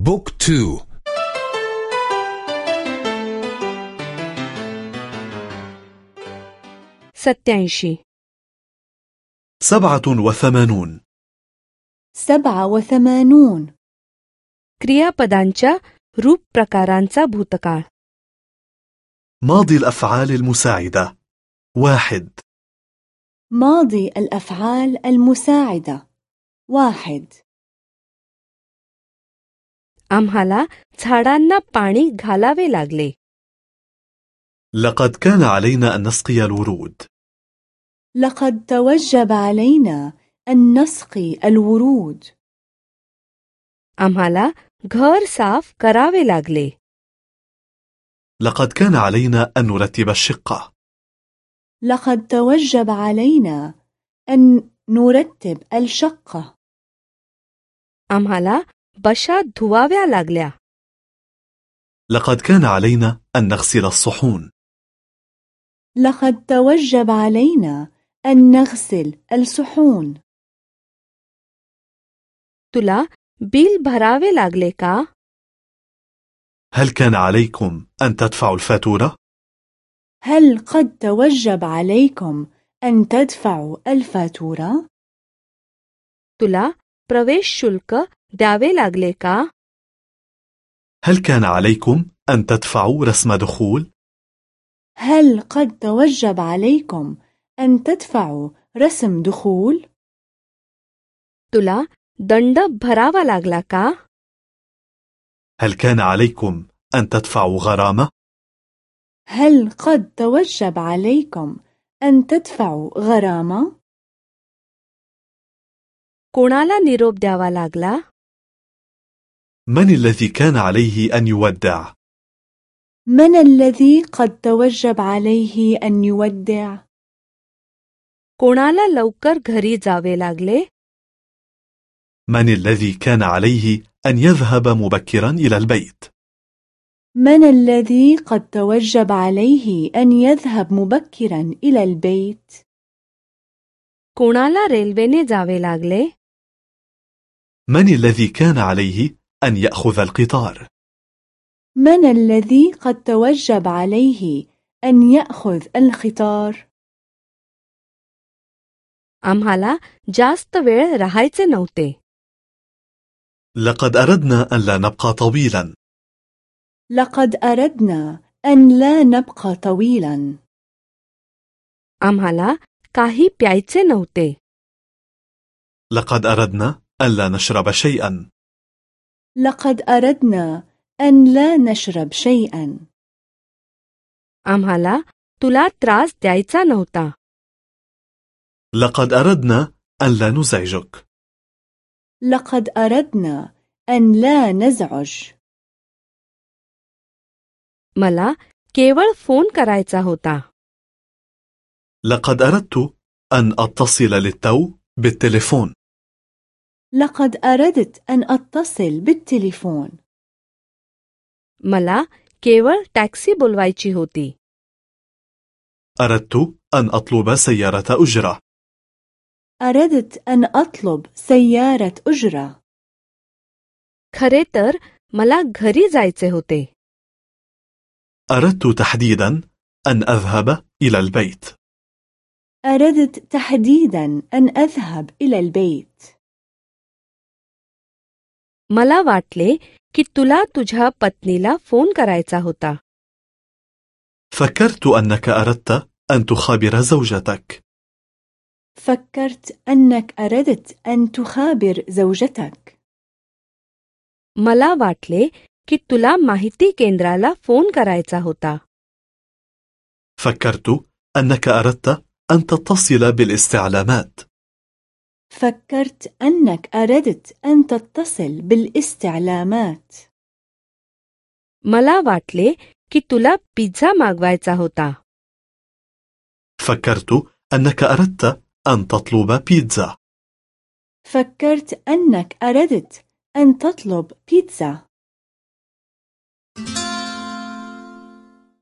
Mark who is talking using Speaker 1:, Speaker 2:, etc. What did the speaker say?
Speaker 1: بوك تو
Speaker 2: सत्याऐंशी
Speaker 3: سبعة وثمانون
Speaker 4: سبعة وثمانون
Speaker 2: क्रियापदांच्या रूप प्रकारांचा भूतकाळ
Speaker 3: ماضي الأفعال المساعدة واحد
Speaker 4: ماضي الأفعال المساعدة واحد
Speaker 2: आम्हाला झाडांना पाणी घालावे लागले
Speaker 3: لقد كان علينا أن نسقي الورود
Speaker 4: لقد توجب علينا أن نسقي الورود
Speaker 2: आम्हाला घर साफ करावे लागले
Speaker 3: لقد كان علينا أن نرتب الشقة
Speaker 4: لقد توجب علينا أن نرتب الشقة
Speaker 2: आम्हाला बशा धुवाव्या लागल्या
Speaker 3: لقد كان علينا أن نغسل الصحون
Speaker 4: لقد توجب علينا أن نغسل الصحون
Speaker 2: तुला बिल भरावे लागले का
Speaker 3: هل كان عليكم أن تدفعوا الفاتورة؟
Speaker 4: هل قد توجب عليكم أن تدفعوا الفاتورة؟
Speaker 2: तुला प्रवेश शुल्क द्यावे लागले का
Speaker 3: هل كان عليكم أن تدفعوا رسم دخول؟
Speaker 4: هل قد توجب عليكم أن تدفعوا رسم دخول؟
Speaker 2: तुला दंड भरावा लागला का
Speaker 3: هل كان عليكم أن تدفعوا غرامة؟
Speaker 4: هل قد توجب عليكم أن تدفعوا غرامة؟
Speaker 2: कोणाला निरोप द्यावा लागला
Speaker 3: من الذي كان عليه أن يودع؟
Speaker 4: من الذي قد توجب عليه أن يودع؟
Speaker 2: कोणाला लवकर घरी जावे लागले
Speaker 3: من الذي كان عليه أن يذهب مبكرا إلى البيت؟
Speaker 4: من الذي قد توجب عليه أن يذهب مبكرا إلى البيت؟
Speaker 2: कोणाला रेल्वेने जावे लागले
Speaker 3: من الذي كان عليه أن يأخذ القطار؟
Speaker 4: من الذي قد توجب عليه أن يأخذ القطار؟
Speaker 2: आम्हाला जास्त वेळ राहायचे नव्हते
Speaker 3: لقد أردنا أن لا نبقى طويلا
Speaker 4: لقد أردنا أن لا نبقى طويلا
Speaker 2: आम्हाला काही प्यायचे नव्हते
Speaker 3: لقد أردنا أن لا نشرب شيئا
Speaker 4: لقد أردنا أن لا نشرب شيئا
Speaker 2: आम्हाला तुला त्रास द्यायचा नव्हता
Speaker 3: لقد أردنا أن لا نزعجك
Speaker 4: لقد أردنا أن لا نزعج
Speaker 2: मला केवळ फोन करायचा होता
Speaker 3: لقد أردت أن أتصل للتو بالتليفون
Speaker 4: لقد أردت أن أتصل بالتليفون
Speaker 2: मला केवळ टॅक्सी बोलवायची होती
Speaker 3: أردت أن أطلب سيارة أجرة
Speaker 4: أردت أن أطلب سيارة أجرة
Speaker 2: खरे तर मला घरी जायचे होते
Speaker 3: أردت تحديدا أن أذهب إلى البيت
Speaker 4: أردت تحديدا أن أذهب إلى البيت
Speaker 2: मला वाटले की तुला तुझ्या पत्नीला फोन करायचा होता
Speaker 3: فكرت أنك أردت أن تخابر زوجتك
Speaker 4: فكرت أنك أردت أن تخابر زوجتك
Speaker 2: मला वाटले की तुला माहिती केंद्राला फोन करायचा होता
Speaker 3: فكرت أنك أردت أن تتصل بالاستعلامات
Speaker 4: فكرت أنك أردت أن تتصل بالاستعلامات
Speaker 2: मला वाटले की तुला पिझ्झा मागवायचा होता
Speaker 3: فكرت أنك أردت أن تطلب بيتزا
Speaker 4: فكرت أنك أردت أن تطلب بيتزا